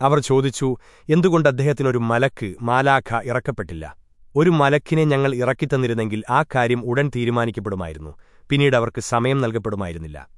അവർ ചോദിച്ചു എന്തുകൊണ്ട് അദ്ദേഹത്തിനൊരു മലക്ക് മാലാഖ ഇറക്കപ്പെട്ടില്ല? ഒരു മലക്കിനെ ഞങ്ങൾ ഇറക്കിത്തന്നിരുന്നെങ്കിൽ ആ കാര്യം ഉടൻ തീരുമാനിക്കപ്പെടുമായിരുന്നു. പിന്നീട് അവർക്ക് സമയം നൽകപ്പെടുമായിരുന്നില്ല.